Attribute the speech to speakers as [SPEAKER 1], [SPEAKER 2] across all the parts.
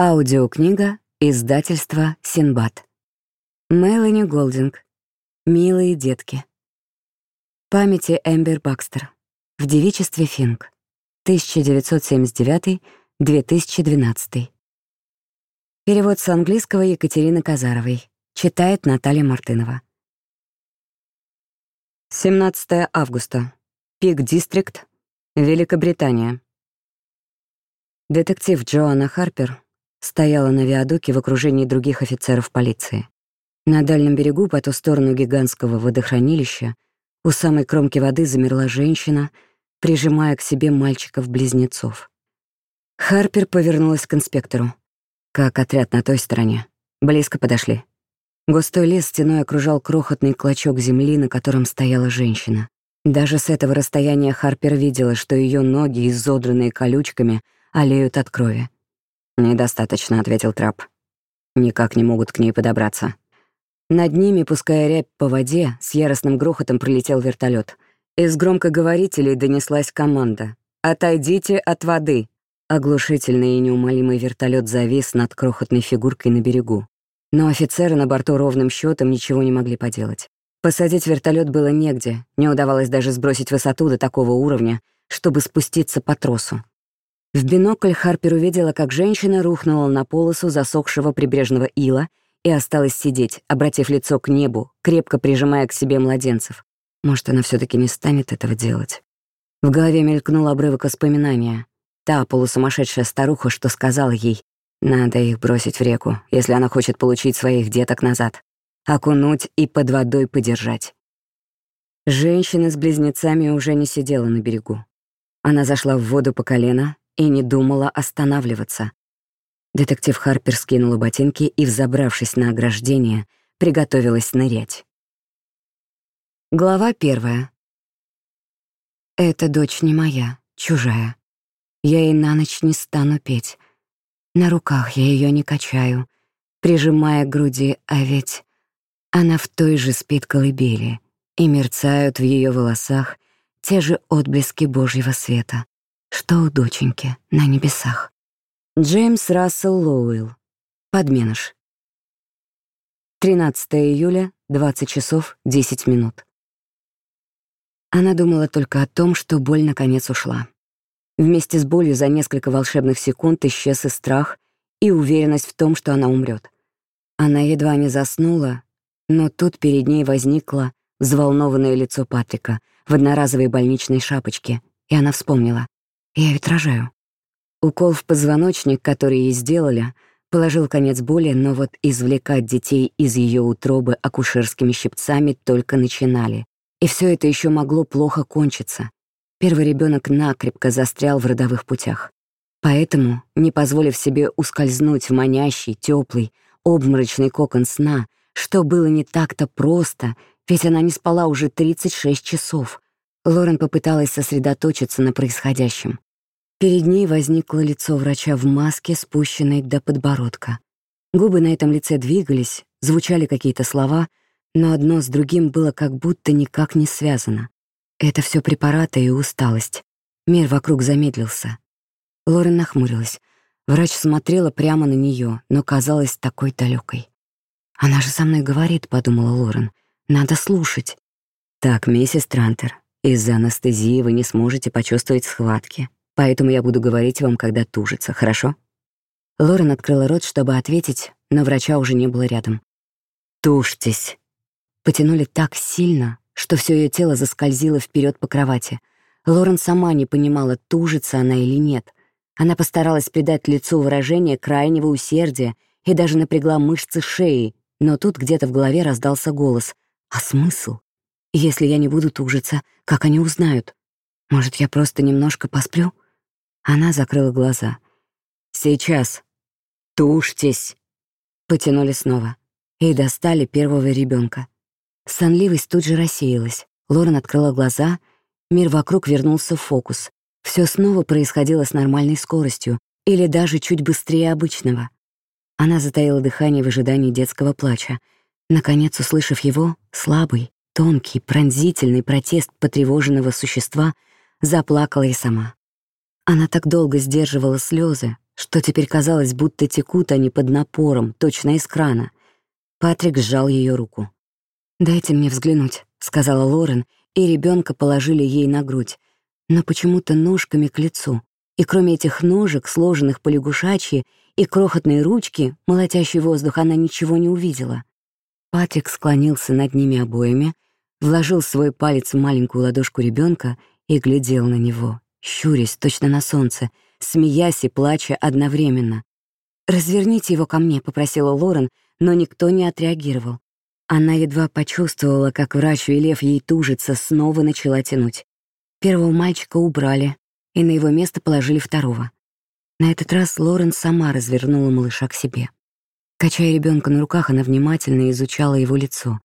[SPEAKER 1] Аудиокнига издательства «Синбад». Мелани Голдинг. «Милые детки». Памяти Эмбер Бакстер. В девичестве Финк. 1979-2012. Перевод с английского Екатерины Казаровой. Читает Наталья Мартынова. 17 августа. Пик-дистрикт, Великобритания. Детектив Джоанна Харпер стояла на виадуке в окружении других офицеров полиции. На дальнем берегу, по ту сторону гигантского водохранилища, у самой кромки воды замерла женщина, прижимая к себе мальчиков-близнецов. Харпер повернулась к инспектору. Как отряд на той стороне. Близко подошли. Густой лес стеной окружал крохотный клочок земли, на котором стояла женщина. Даже с этого расстояния Харпер видела, что ее ноги, изодранные колючками, олеют от крови. «Недостаточно», — ответил Трап. «Никак не могут к ней подобраться». Над ними, пуская рябь по воде, с яростным грохотом пролетел вертолет. Из громкоговорителей донеслась команда. «Отойдите от воды!» Оглушительный и неумолимый вертолет завис над крохотной фигуркой на берегу. Но офицеры на борту ровным счетом ничего не могли поделать. Посадить вертолет было негде, не удавалось даже сбросить высоту до такого уровня, чтобы спуститься по тросу. В бинокль Харпер увидела, как женщина рухнула на полосу засохшего прибрежного ила и осталась сидеть, обратив лицо к небу, крепко прижимая к себе младенцев. Может, она все таки не станет этого делать? В голове мелькнул обрывок воспоминания. Та полусумасшедшая старуха, что сказала ей, надо их бросить в реку, если она хочет получить своих деток назад. Окунуть и под водой подержать. Женщина с близнецами уже не сидела на берегу. Она зашла в воду по колено, и не думала останавливаться. Детектив Харпер скинула ботинки и, взобравшись на ограждение, приготовилась нырять. Глава первая. «Эта дочь не моя, чужая. Я ей на ночь не стану петь. На руках я ее не качаю, прижимая к груди, а ведь она в той же спит колыбели, и мерцают в ее волосах те же отблески Божьего света, что у доченьки на небесах. Джеймс Рассел Лоуэлл. Подменыш. 13 июля, 20 часов 10 минут. Она думала только о том, что боль наконец ушла. Вместе с болью за несколько волшебных секунд исчез и страх, и уверенность в том, что она умрет. Она едва не заснула, но тут перед ней возникло взволнованное лицо Патрика в одноразовой больничной шапочке, и она вспомнила. Я ведь рожаю. Укол в позвоночник, который ей сделали, положил конец боли, но вот извлекать детей из ее утробы акушерскими щипцами только начинали. И все это еще могло плохо кончиться. Первый ребенок накрепко застрял в родовых путях. Поэтому, не позволив себе ускользнуть в манящий, теплый, обморочный кокон сна, что было не так-то просто, ведь она не спала уже 36 часов, Лорен попыталась сосредоточиться на происходящем. Перед ней возникло лицо врача в маске, спущенной до подбородка. Губы на этом лице двигались, звучали какие-то слова, но одно с другим было как будто никак не связано. Это все препараты и усталость. Мир вокруг замедлился. Лорен нахмурилась. Врач смотрела прямо на нее, но казалась такой далекой. «Она же со мной говорит», — подумала Лорен. «Надо слушать». «Так, миссис Трантер, из-за анестезии вы не сможете почувствовать схватки поэтому я буду говорить вам, когда тужится, хорошо?» Лорен открыла рот, чтобы ответить, но врача уже не было рядом. «Тушьтесь!» Потянули так сильно, что все ее тело заскользило вперед по кровати. Лорен сама не понимала, тужится она или нет. Она постаралась придать лицу выражение крайнего усердия и даже напрягла мышцы шеи, но тут где-то в голове раздался голос. «А смысл? Если я не буду тужиться, как они узнают? Может, я просто немножко посплю?» Она закрыла глаза. «Сейчас. Тушьтесь!» Потянули снова. И достали первого ребенка. Сонливость тут же рассеялась. Лорен открыла глаза. Мир вокруг вернулся в фокус. Все снова происходило с нормальной скоростью, или даже чуть быстрее обычного. Она затаила дыхание в ожидании детского плача. Наконец, услышав его, слабый, тонкий, пронзительный протест потревоженного существа, заплакала и сама. Она так долго сдерживала слезы, что теперь казалось, будто текут они под напором, точно из крана. Патрик сжал ее руку. «Дайте мне взглянуть», — сказала Лорен, и ребенка положили ей на грудь, но почему-то ножками к лицу. И кроме этих ножек, сложенных по лягушачьи, и крохотной ручки, молотящей воздух, она ничего не увидела. Патрик склонился над ними обоими, вложил свой палец в маленькую ладошку ребенка и глядел на него, щурясь точно на солнце, смеясь и плача одновременно. «Разверните его ко мне», — попросила Лорен, но никто не отреагировал. Она едва почувствовала, как врач, велев ей тужиться, снова начала тянуть. Первого мальчика убрали, и на его место положили второго. На этот раз Лорен сама развернула малыша к себе. Качая ребенка на руках, она внимательно изучала его лицо.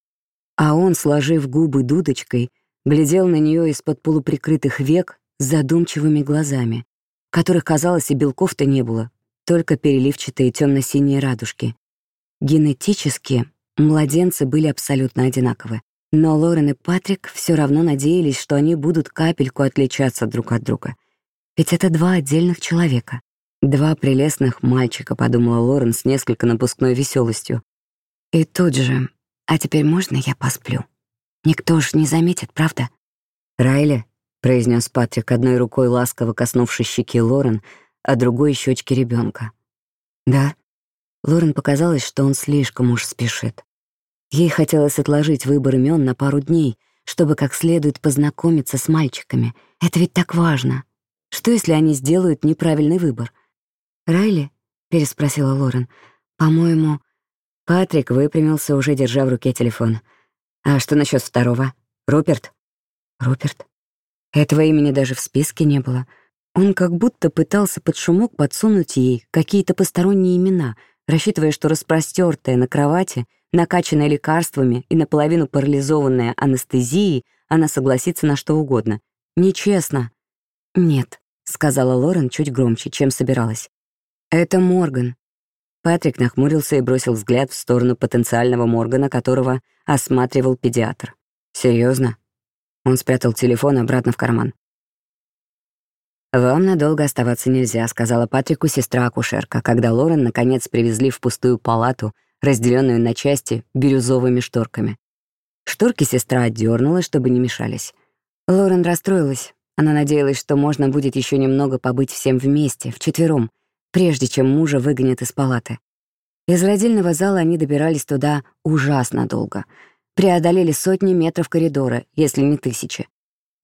[SPEAKER 1] А он, сложив губы дудочкой, глядел на нее из-под полуприкрытых век задумчивыми глазами, которых, казалось, и белков-то не было, только переливчатые темно-синие радужки. Генетически младенцы были абсолютно одинаковы, но Лорен и Патрик все равно надеялись, что они будут капельку отличаться друг от друга. Ведь это два отдельных человека. Два прелестных мальчика, подумала Лорен с несколько напускной веселостью. И тут же, а теперь можно я посплю? Никто ж не заметит, правда? Райли, произнес Патрик одной рукой ласково коснувшись щеки Лорен, а другой — щечки ребенка. Да. Лорен показалось, что он слишком уж спешит. Ей хотелось отложить выбор имен на пару дней, чтобы как следует познакомиться с мальчиками. Это ведь так важно. Что, если они сделают неправильный выбор — «Райли?» — переспросила Лорен. «По-моему...» Патрик выпрямился, уже держа в руке телефон. «А что насчет второго? Руперт?» «Руперт?» Этого имени даже в списке не было. Он как будто пытался под шумок подсунуть ей какие-то посторонние имена, рассчитывая, что распростёртая на кровати, накачанная лекарствами и наполовину парализованная анестезией, она согласится на что угодно. Нечестно. «Нет», — сказала Лорен чуть громче, чем собиралась. «Это Морган». Патрик нахмурился и бросил взгляд в сторону потенциального Моргана, которого осматривал педиатр. Серьезно? Он спрятал телефон обратно в карман. «Вам надолго оставаться нельзя», — сказала Патрику сестра-акушерка, когда Лорен наконец привезли в пустую палату, разделенную на части бирюзовыми шторками. Шторки сестра отдернула, чтобы не мешались. Лорен расстроилась. Она надеялась, что можно будет еще немного побыть всем вместе, вчетвером, прежде чем мужа выгонят из палаты. Из родильного зала они добирались туда ужасно долго. Преодолели сотни метров коридора, если не тысячи.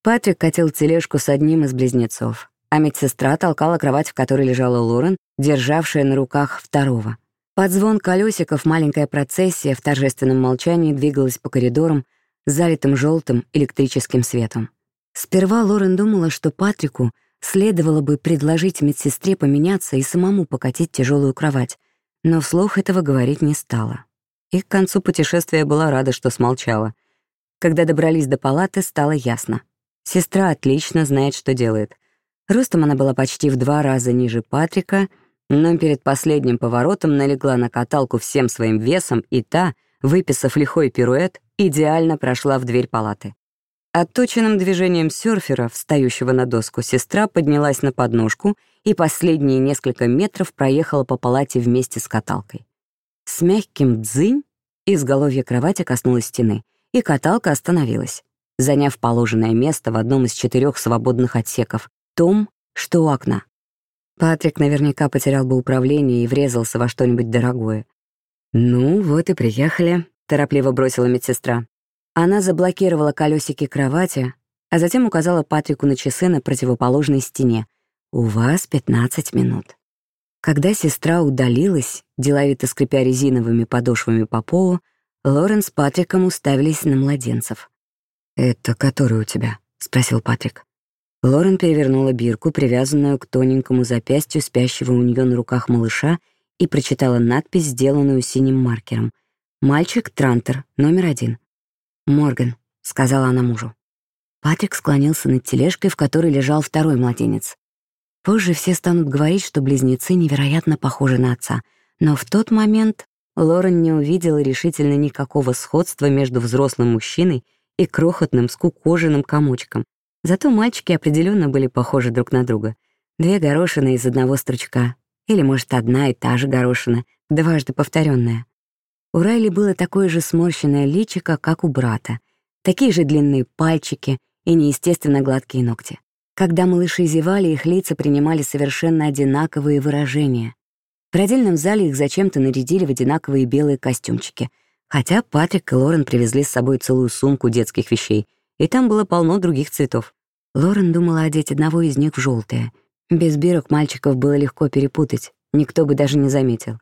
[SPEAKER 1] Патрик катил тележку с одним из близнецов, а медсестра толкала кровать, в которой лежала Лорен, державшая на руках второго. Под звон колесиков маленькая процессия в торжественном молчании двигалась по коридорам, залитым желтым электрическим светом. Сперва Лорен думала, что Патрику — Следовало бы предложить медсестре поменяться и самому покатить тяжелую кровать, но вслух этого говорить не стала. И к концу путешествия была рада, что смолчала. Когда добрались до палаты, стало ясно. Сестра отлично знает, что делает. Ростом она была почти в два раза ниже Патрика, но перед последним поворотом налегла на каталку всем своим весом, и та, выписав лихой пируэт, идеально прошла в дверь палаты. Отточенным движением серфера, встающего на доску, сестра поднялась на подножку и последние несколько метров проехала по палате вместе с каталкой. С мягким дзынь изголовье кровати коснулась стены, и каталка остановилась, заняв положенное место в одном из четырех свободных отсеков, том, что у окна. Патрик наверняка потерял бы управление и врезался во что-нибудь дорогое. «Ну, вот и приехали», — торопливо бросила медсестра. Она заблокировала колесики кровати, а затем указала Патрику на часы на противоположной стене. «У вас 15 минут». Когда сестра удалилась, деловито скрипя резиновыми подошвами по полу, Лорен с Патриком уставились на младенцев. «Это который у тебя?» — спросил Патрик. Лорен перевернула бирку, привязанную к тоненькому запястью спящего у нее на руках малыша, и прочитала надпись, сделанную синим маркером. «Мальчик Трантер, номер один». «Морган», — сказала она мужу. Патрик склонился над тележкой, в которой лежал второй младенец. Позже все станут говорить, что близнецы невероятно похожи на отца, но в тот момент Лорен не увидела решительно никакого сходства между взрослым мужчиной и крохотным скукоженным комочком. Зато мальчики определенно были похожи друг на друга. Две горошины из одного стручка. Или, может, одна и та же горошина, дважды повторенная. У Райли было такое же сморщенное личико, как у брата. Такие же длинные пальчики и неестественно гладкие ногти. Когда малыши зевали, их лица принимали совершенно одинаковые выражения. В родильном зале их зачем-то нарядили в одинаковые белые костюмчики, хотя Патрик и Лорен привезли с собой целую сумку детских вещей, и там было полно других цветов. Лорен думала одеть одного из них в желтое. Без бирок мальчиков было легко перепутать, никто бы даже не заметил.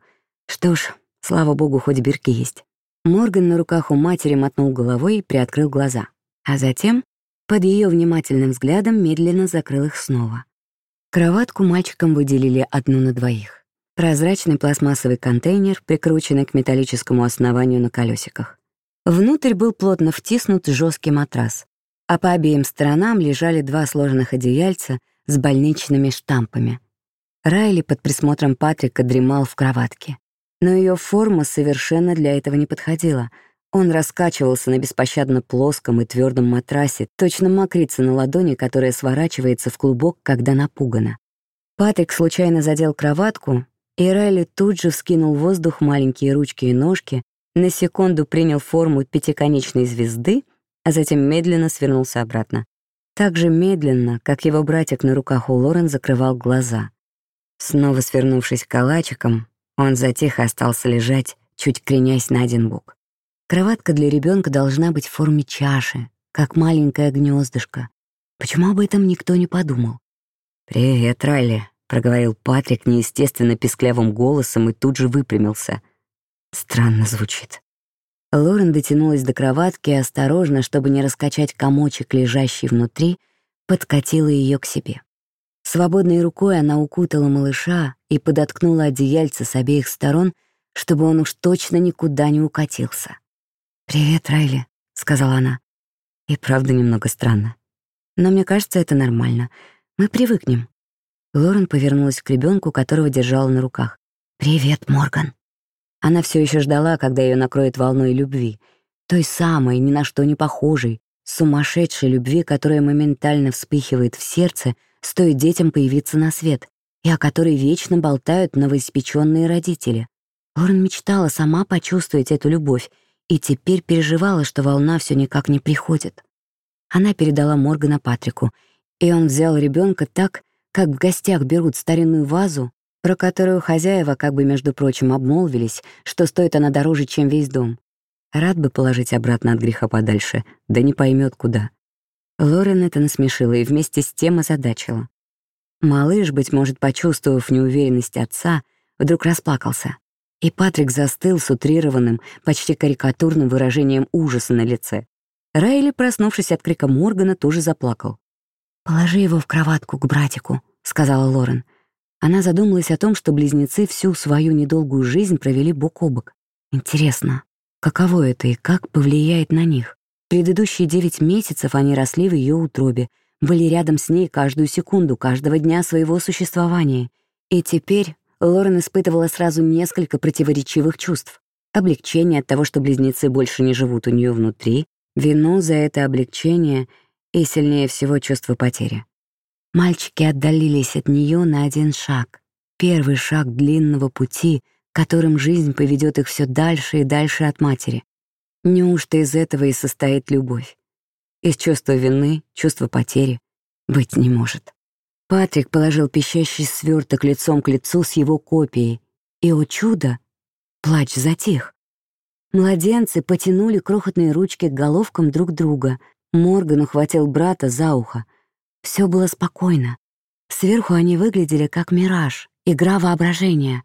[SPEAKER 1] Что ж, слава богу, хоть бирки есть. Морган на руках у матери мотнул головой и приоткрыл глаза. А затем, под ее внимательным взглядом, медленно закрыл их снова. Кроватку мальчикам выделили одну на двоих. Прозрачный пластмассовый контейнер, прикрученный к металлическому основанию на колесиках. Внутрь был плотно втиснут жесткий матрас, а по обеим сторонам лежали два сложенных одеяльца с больничными штампами. Райли под присмотром Патрика дремал в кроватке. Но ее форма совершенно для этого не подходила. Он раскачивался на беспощадно плоском и твердом матрасе, точно мокрица на ладони, которая сворачивается в клубок, когда напугана. Патрик случайно задел кроватку, и Райли тут же вскинул в воздух маленькие ручки и ножки, на секунду принял форму пятиконечной звезды, а затем медленно свернулся обратно. Так же медленно, как его братик на руках у Лорен закрывал глаза. Снова свернувшись калачиком, он затихо остался лежать, чуть кренясь на один бок. Кроватка для ребенка должна быть в форме чаши, как маленькое гнездышко. Почему об этом никто не подумал? «Привет, Райли», — проговорил Патрик неестественно писклявым голосом и тут же выпрямился. Странно звучит. Лорен дотянулась до кроватки и осторожно, чтобы не раскачать комочек, лежащий внутри, подкатила ее к себе. Свободной рукой она укутала малыша и подоткнула одеяльце с обеих сторон, чтобы он уж точно никуда не укатился. «Привет, Райли», — сказала она. И правда немного странно. Но мне кажется, это нормально. Мы привыкнем. Лорен повернулась к ребенку, которого держала на руках. «Привет, Морган». Она все еще ждала, когда ее накроет волной любви, той самой, ни на что не похожей, сумасшедшей любви, которая моментально вспыхивает в сердце, стоит детям появиться на свет, и о которой вечно болтают новоиспеченные родители. Лорен мечтала сама почувствовать эту любовь, и теперь переживала, что волна все никак не приходит. Она передала Моргана Патрику, и он взял ребенка так, как в гостях берут старинную вазу, про которую хозяева как бы, между прочим, обмолвились, что стоит она дороже, чем весь дом. Рад бы положить обратно от греха подальше, да не поймет куда. Лорен это насмешила и вместе с тем озадачила. Малыш, быть может, почувствовав неуверенность отца, вдруг расплакался. И Патрик застыл с утрированным, почти карикатурным выражением ужаса на лице. Райли, проснувшись от крика Моргана, тоже заплакал. «Положи его в кроватку к братику», — сказала Лорен. Она задумалась о том, что близнецы всю свою недолгую жизнь провели бок о бок. Интересно, каково это и как повлияет на них? Предыдущие девять месяцев они росли в ее утробе, были рядом с ней каждую секунду, каждого дня своего существования. И теперь Лорен испытывала сразу несколько противоречивых чувств. Облегчение от того, что близнецы больше не живут у нее внутри, вину за это облегчение и сильнее всего чувство потери. Мальчики отдалились от нее на один шаг. Первый шаг длинного пути, которым жизнь поведет их все дальше и дальше от матери. Неужто из этого и состоит любовь? Из чувства вины, чувства потери быть не может. Патрик положил пищащий сверток лицом к лицу с его копией, и, о чудо, плач затих. Младенцы потянули крохотные ручки к головкам друг друга. Морган ухватил брата за ухо — все было спокойно. Сверху они выглядели как мираж, игра воображения.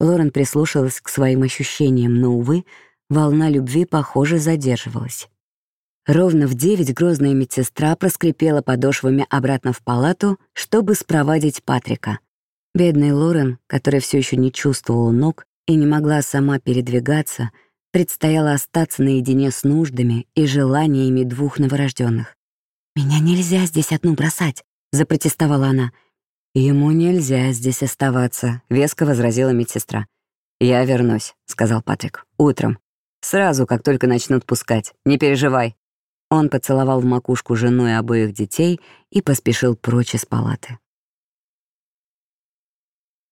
[SPEAKER 1] Лорен прислушалась к своим ощущениям, но, увы, волна любви, похоже, задерживалась. Ровно в девять грозная медсестра проскрипела подошвами обратно в палату, чтобы спровадить Патрика. Бедный Лорен, которая все еще не чувствовала ног и не могла сама передвигаться, предстояло остаться наедине с нуждами и желаниями двух новорожденных. «Меня нельзя здесь одну бросать», — запротестовала она. «Ему нельзя здесь оставаться», — веско возразила медсестра. «Я вернусь», — сказал Патрик. «Утром. Сразу, как только начнут пускать. Не переживай». Он поцеловал в макушку жену и обоих детей и поспешил прочь из палаты.